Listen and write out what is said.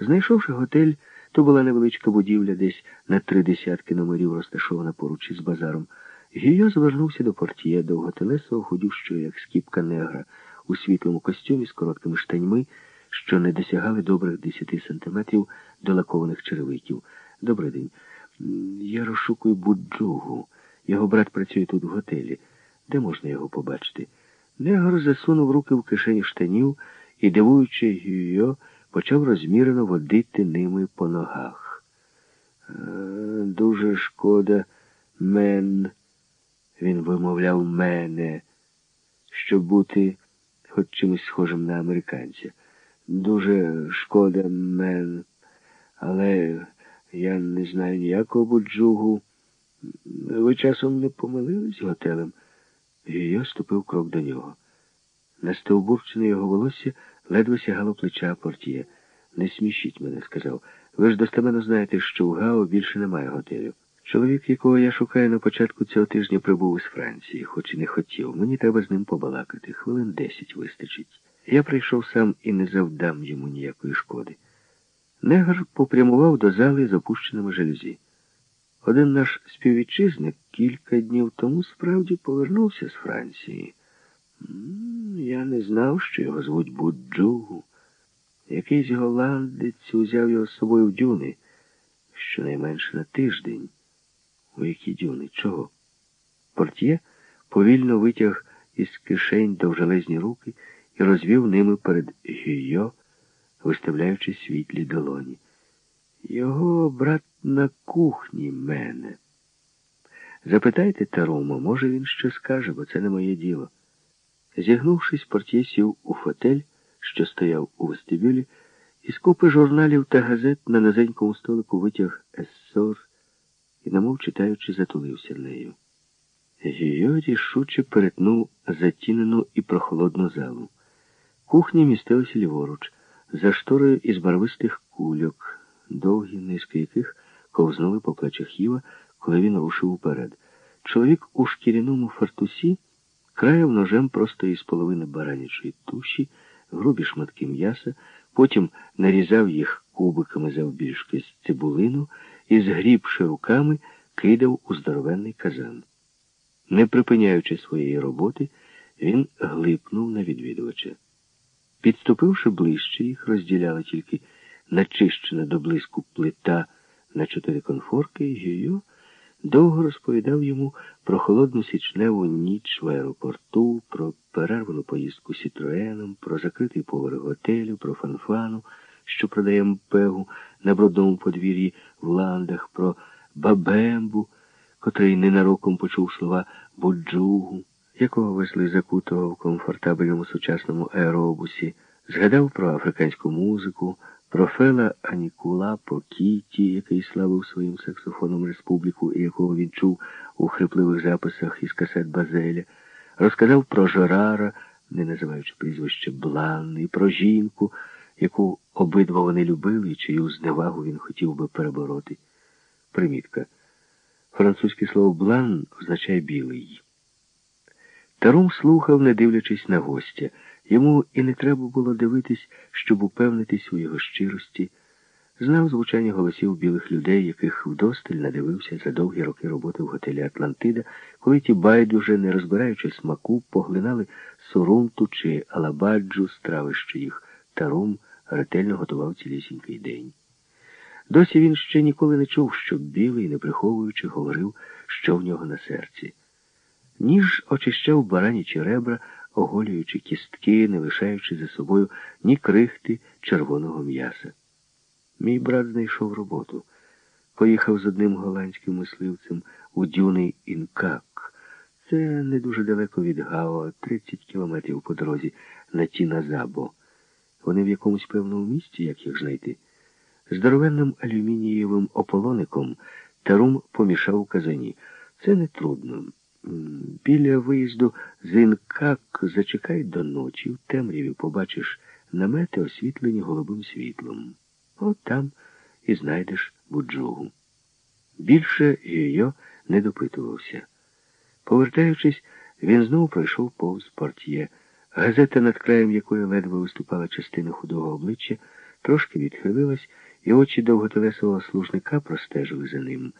Знайшовши готель, то була невеличка будівля, десь на три десятки номерів, розташована поруч із базаром. Гійо звернувся до портьє, довготелесого, худющого, як скіпка негра, у світлому костюмі з короткими штаньми, що не досягали добрих десяти сантиметрів до лакованих черевиків. Добрий день. Я розшукую Буджугу. Його брат працює тут в готелі. Де можна його побачити? Негр засунув руки в кишені штанів і, дивуючи Гюйо, почав розмірено водити ними по ногах. «Е, дуже шкода, мен. Він вимовляв мене, щоб бути хоч чимось схожим на американця. Дуже шкода, мен. Але я не знаю ніякого буджугу. Ви часом не помилились готелем? І я ступив крок до нього. На стовбурчине його волосся ледве сягало плеча портіє. Не смішіть мене, сказав. Ви ж достеменно знаєте, що в Гао більше немає готелю. Чоловік, якого я шукаю на початку цього тижня, прибув із Франції, хоч і не хотів. Мені треба з ним побалакати. Хвилин десять вистачить. Я прийшов сам і не завдам йому ніякої шкоди. Негр попрямував до зали з опущеними жалюзі. Один наш співвітчизник кілька днів тому справді повернувся з Франції. Я не знав, що його звуть Буджугу. Якийсь голландець узяв його з собою в дюни, щонайменше на тиждень. У які дюни? Чого? Портє повільно витяг із кишень довжелезні руки і розвів ними перед Гійо, виставляючи світлі долоні. Його брат на кухні мене. Запитайте Тарума, може він що скаже, бо це не моє діло. Зігнувшись, портє сів у фотель, що стояв у вестибюлі, і з купи журналів та газет на низенькому столику витяг ессор і, намов читаючи, затулився нею. Гійо рішуче перетнув затінену і прохолодну залу. Кухня містилася ліворуч, за шторою із барвистих кульок, довгі низки яких ковзнули по плечах Іва, коли він рушив уперед. Чоловік у шкіряному фартусі краяв ножем просто із половини баранячої туші, грубі шматки м'яса, потім нарізав їх кубиками завбільшки з цибулину і, згрібши руками, кидав у здоровенний казан. Не припиняючи своєї роботи, він глипнув на відвідувача. Підступивши ближче, їх розділяла тільки начищена до блиску плита на чотири конфорки, і довго розповідав йому про холодну січневу ніч в аеропорту, про перервану поїздку Сітроеном, про закритий поверх готелю, про фанфану, що продає мпегу на брудному подвір'ї в ландах, про бабембу, котрий ненароком почув слова Буджугу, якого везли закутого в комфортабельному сучасному аеробусі, згадав про африканську музику, про Фела Анікула Покіті, який славив своїм саксофоном республіку і якого він чув у хрипливих записах із касет Базеля, розказав про Жерара, не називаючи прізвище Блан, і про жінку, яку обидва вони любили і чию зневагу він хотів би перебороти. Примітка. Французьке слово блан означає білий. Тарум слухав, не дивлячись на гостя. Йому і не треба було дивитись, щоб упевнитись у його щирості. Знав звучання голосів білих людей, яких вдосталь надивився за довгі роки роботи в готелі Атлантида, коли ті байдуже, не розбираючи смаку, поглинали сурунту чи алабаджу, страви, що їх тарум ретельно готував цілісінький день. Досі він ще ніколи не чув, щоб білий, не приховуючи, говорив, що в нього на серці. Ніж очищав баранічі ребра, оголюючи кістки, не лишаючи за собою ні крихти червоного м'яса. Мій брат знайшов роботу. Поїхав з одним голландським мисливцем у дюний Інкак. Це не дуже далеко від Гао, 30 кілометрів по дорозі на Тіназабо. Вони в якомусь певному місці, як їх знайти. Здоровенним алюмінієвим ополоником Тарум помішав у казані. Це не трудно. Біля виїзду з Інкак зачекай до ночі, в темряві побачиш намети, освітлені голубим світлом. От там і знайдеш буджугу. Більше Гійо не допитувався. Повертаючись, він знову пройшов повз портьє. Газета, над краєм якої ледве виступала частина худого обличчя, трошки відхилилась, і очі довготелесого служника простежили за ним.